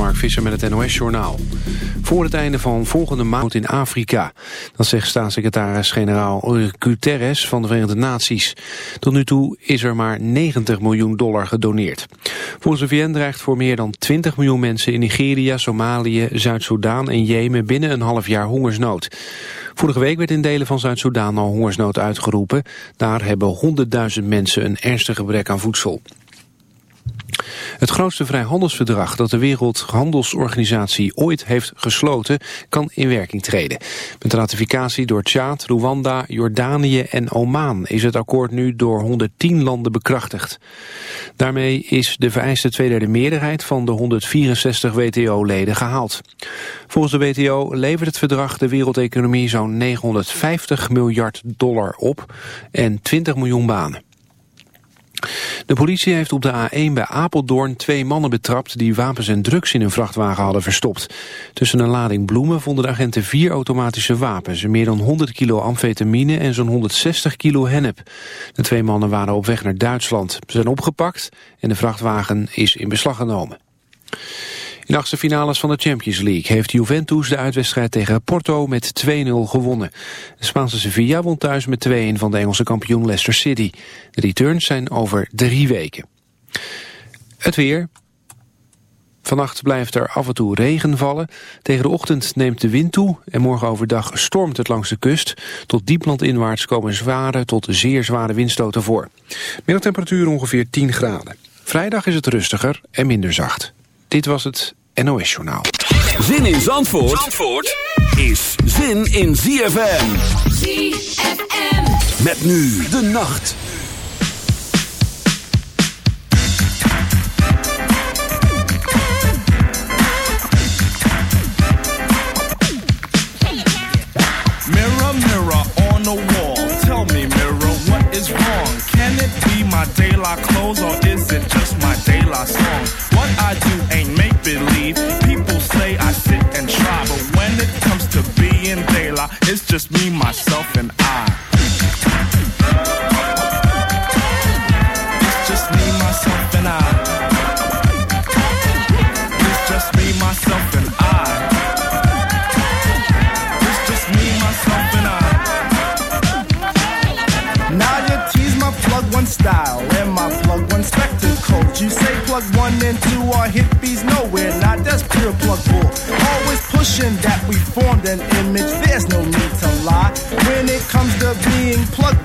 Mark Visser met het NOS-journaal. Voor het einde van volgende maand in Afrika. Dat zegt staatssecretaris-generaal Guterres van de Verenigde Naties. Tot nu toe is er maar 90 miljoen dollar gedoneerd. Volgens de VN dreigt voor meer dan 20 miljoen mensen in Nigeria, Somalië, Zuid-Soedan en Jemen binnen een half jaar hongersnood. Vorige week werd in delen van Zuid-Soedan al hongersnood uitgeroepen. Daar hebben 100.000 mensen een ernstig gebrek aan voedsel. Het grootste vrijhandelsverdrag dat de Wereldhandelsorganisatie ooit heeft gesloten kan in werking treden. Met ratificatie door Tjaad, Rwanda, Jordanië en Oman is het akkoord nu door 110 landen bekrachtigd. Daarmee is de vereiste tweederde meerderheid van de 164 WTO-leden gehaald. Volgens de WTO levert het verdrag de wereldeconomie zo'n 950 miljard dollar op en 20 miljoen banen. De politie heeft op de A1 bij Apeldoorn twee mannen betrapt die wapens en drugs in een vrachtwagen hadden verstopt. Tussen een lading bloemen vonden de agenten vier automatische wapens, meer dan 100 kilo amfetamine en zo'n 160 kilo hennep. De twee mannen waren op weg naar Duitsland. Ze zijn opgepakt en de vrachtwagen is in beslag genomen. In de achtste finales van de Champions League heeft Juventus de uitwedstrijd tegen Porto met 2-0 gewonnen. De Spaanse Sevilla won thuis met 2-1 van de Engelse kampioen Leicester City. De returns zijn over drie weken. Het weer. Vannacht blijft er af en toe regen vallen. Tegen de ochtend neemt de wind toe en morgen overdag stormt het langs de kust. Tot dieplandinwaarts komen zware tot zeer zware windstoten voor. Middeltemperatuur ongeveer 10 graden. Vrijdag is het rustiger en minder zacht. Dit was het NOS-journaal. Zin in Zandvoort, Zandvoort is zin in ZFM. ZFM. Met nu de nacht. Mirror, mirror on the wall. Tell me, mirror, what is wrong? Can it be my daylight clothes or is it just my daylight song? Just me,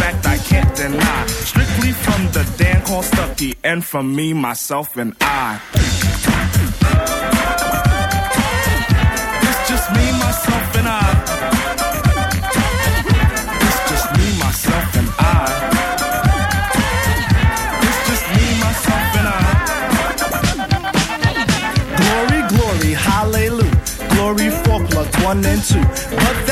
fact I can't deny. Strictly from the Dan called Stucky, and from me, myself, and I. It's just me, myself, and I. It's just me, myself, and I. It's just me, myself, and I. Glory, glory, hallelujah. Glory for plug one and two.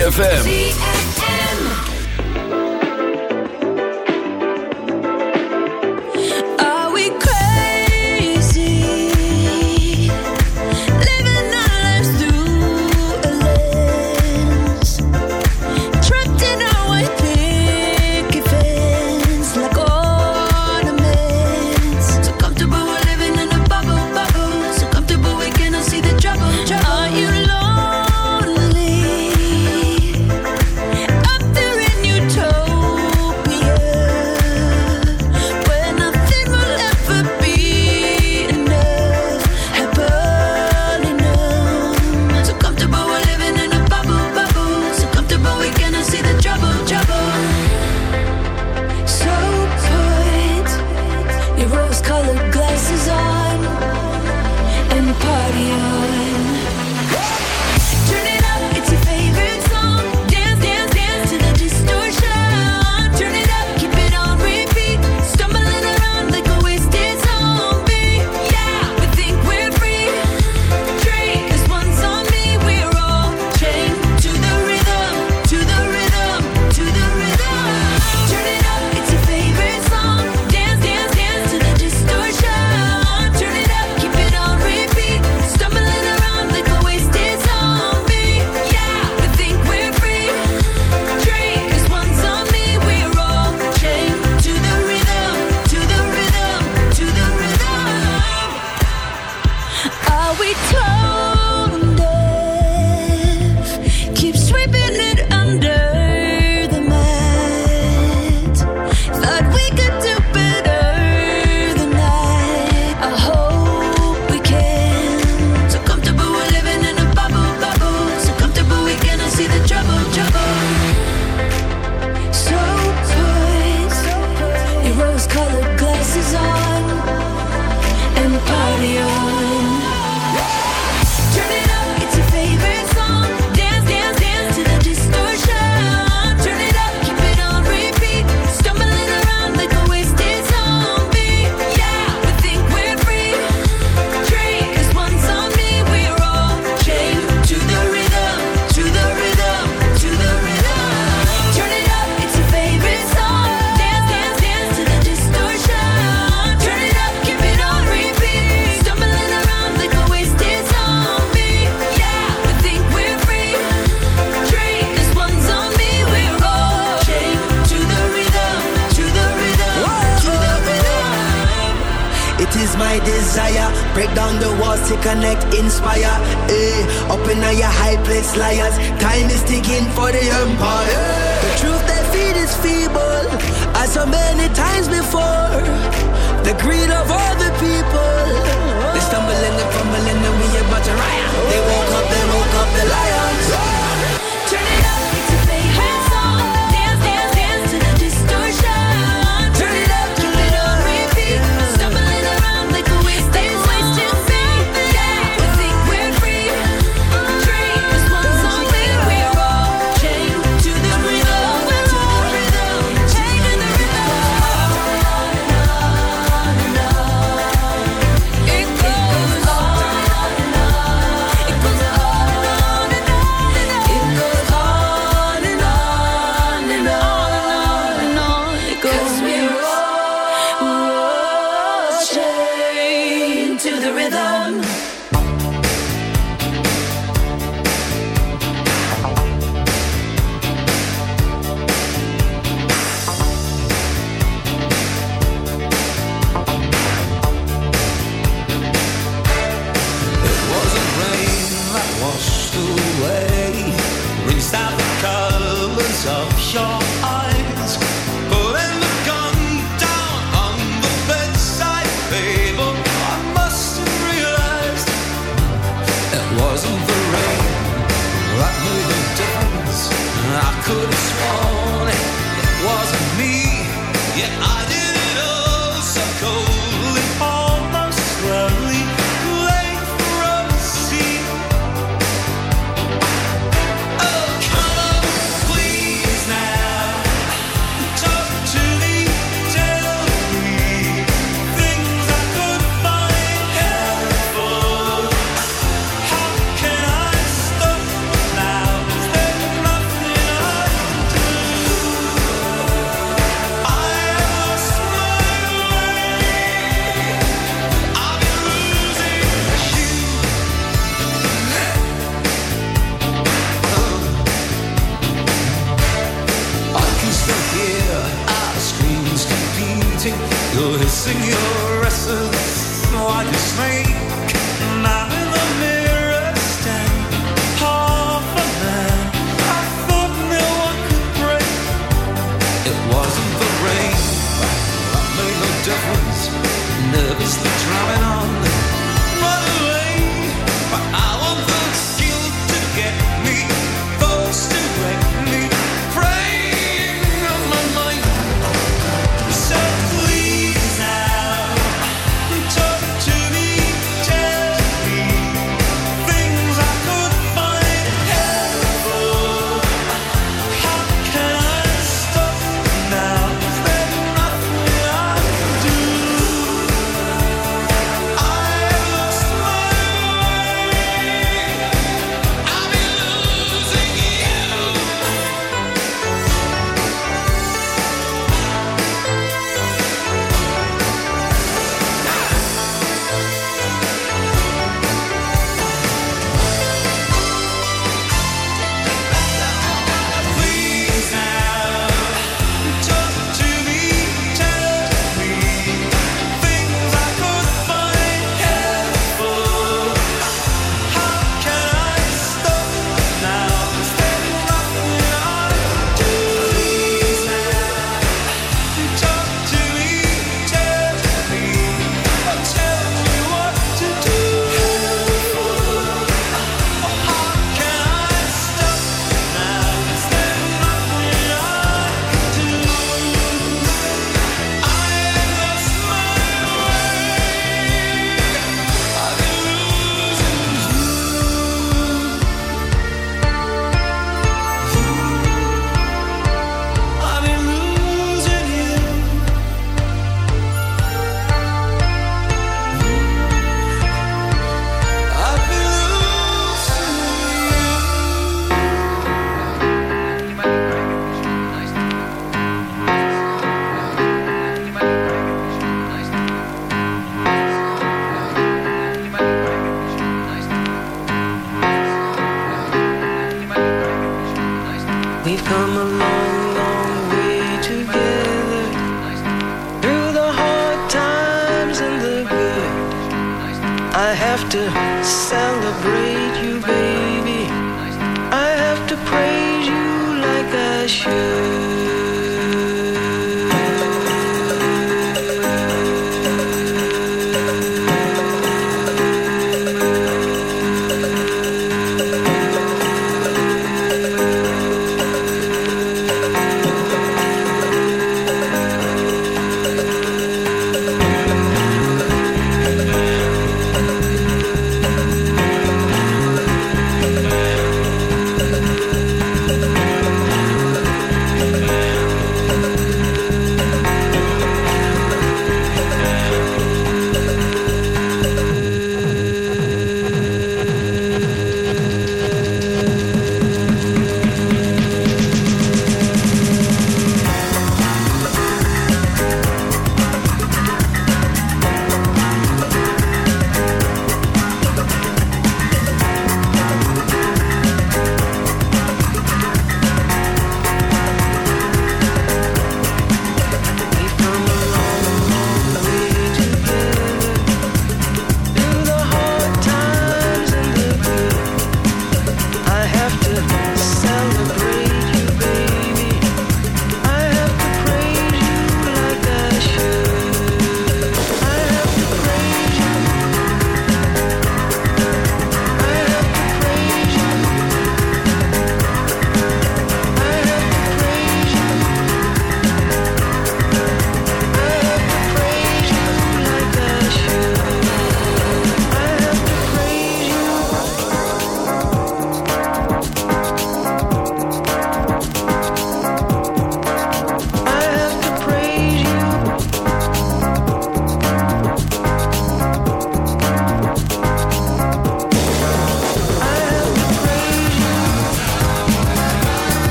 ZFM.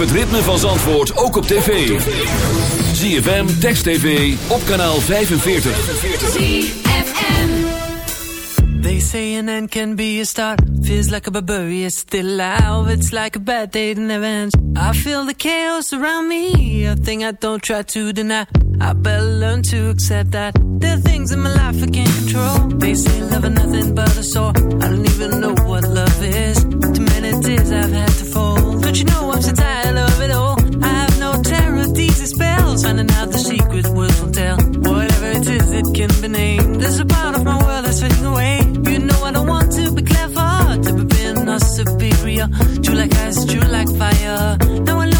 Het ritme van Zandvoort ook op tv. ZFM, Text TV, op kanaal 45. ZFM. They say an end can be a start. Feels like a barbarian still alive. It's like a bad day that never ends. I feel the chaos around me. A thing I don't try to deny. I better learn to accept that. There are things in my life I can't control. They say love is nothing but a sore. I don't even know what love is. Too many tears I've had to fold. Don't you know I'm so tired Finding out the secret will tell. Whatever it is, it can be named. There's a part of my world that's fading away. You know I don't want to be clever, to be being or superior. True like ice, true like fire. Now I know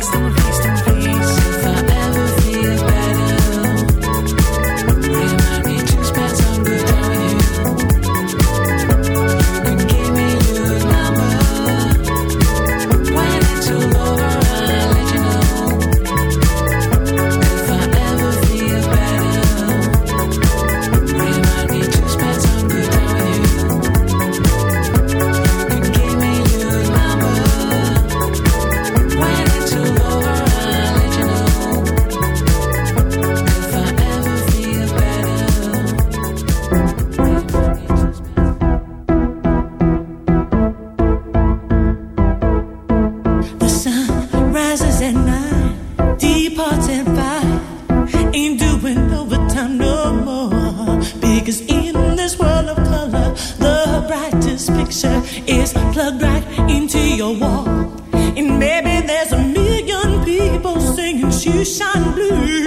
singing shoeshine blues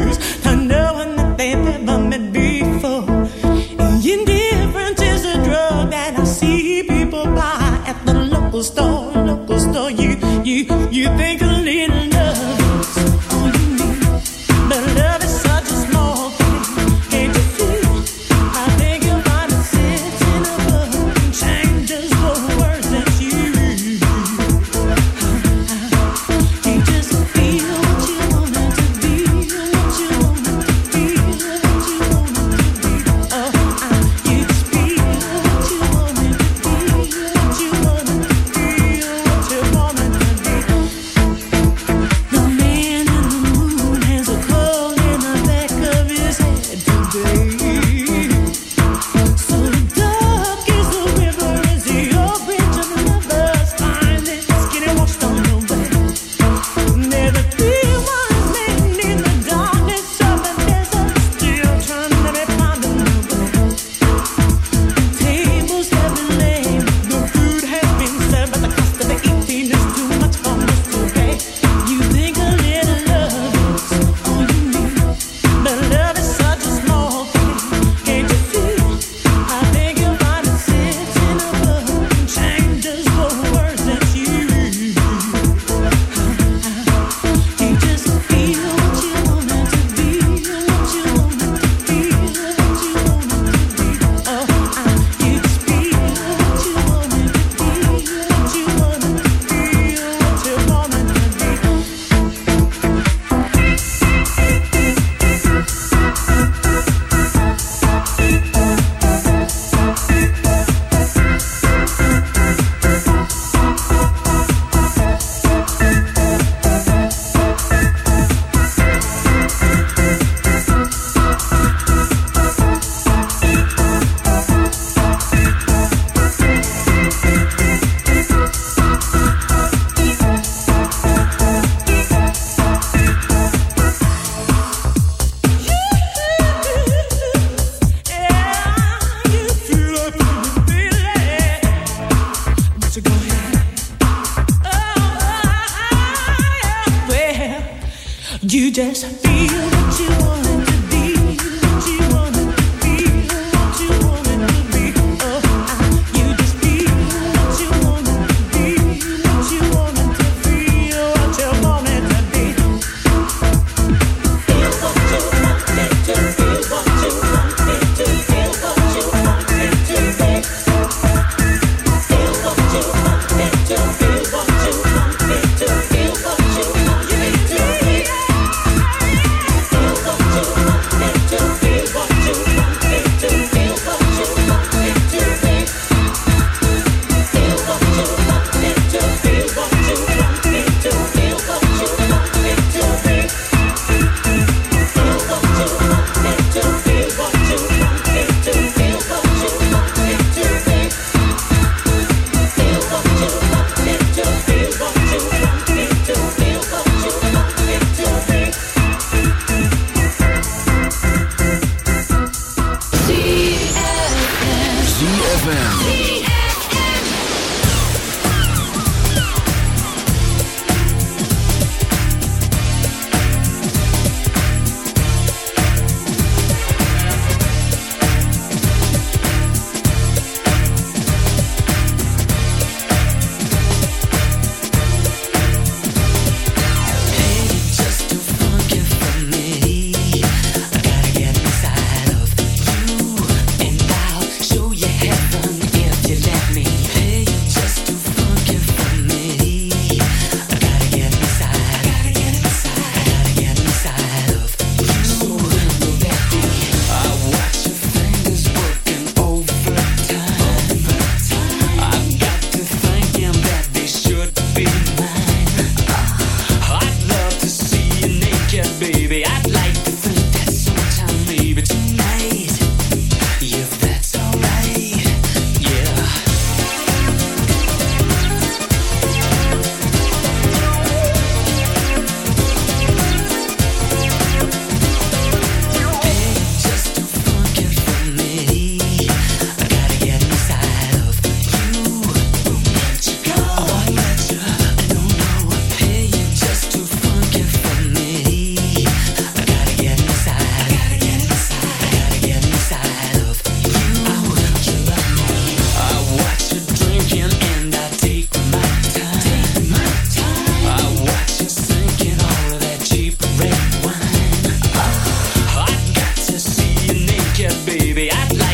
baby. I'd like